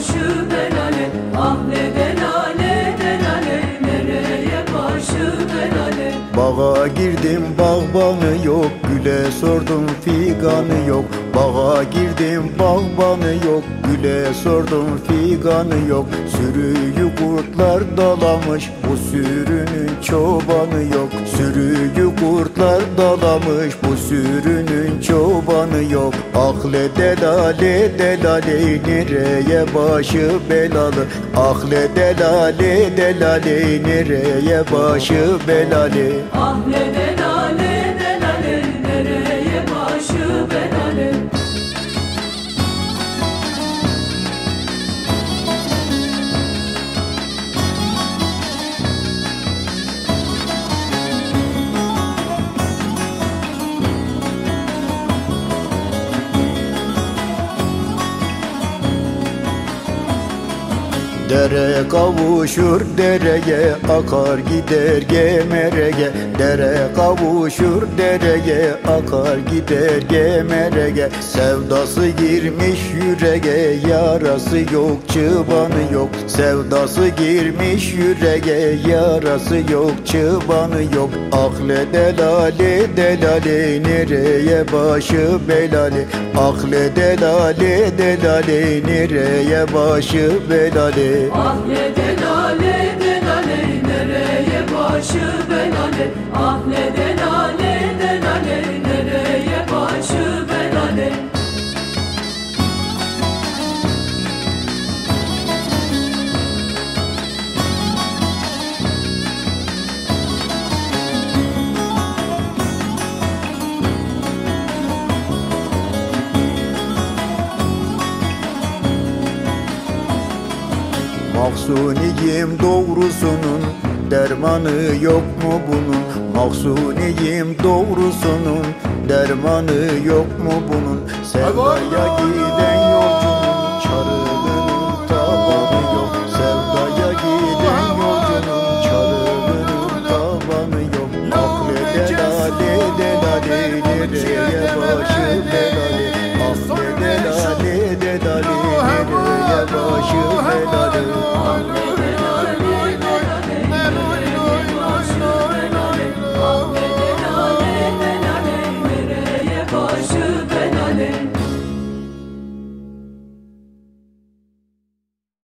başı belale Ah ne Bağa girdim bağbanı yok? Güle sordum figanı yok? Bağa girdim bağbanı yok? Güle sordum figanı yok? Sürüyü kurtlar dalamış Bu sürünün çobanı yok. Sürüyü kurtlar dalamış Bu sürünün çobanı yok. Ahle delale delale Nereye başı belalı? Ahle delale delale Nereye başı belalı? Ahle delale Dere kavuşur dereye akar gider gemerege. Dere kavuşur dereye akar gider gemerege. Sevdası girmiş yürege yarası yok çıbanı yok. Sevdası girmiş yürege yarası yok çıbanı yok. Akle delale delale nereye başı belale? Akle delale delale nereye başı belale Ahle delale delale nereye başı belale Ahle delale delale nereye başı belale Mahzuniyim doğrusunun dermanı yok mu bunun? Mahzuniyim doğrusunun dermanı yok mu bunun? Sevdaya giden yolcunun çarığının tabanı yok. Sevdaya giden yolcunun çarığının tabanı yok. Akle delale delale nereye başı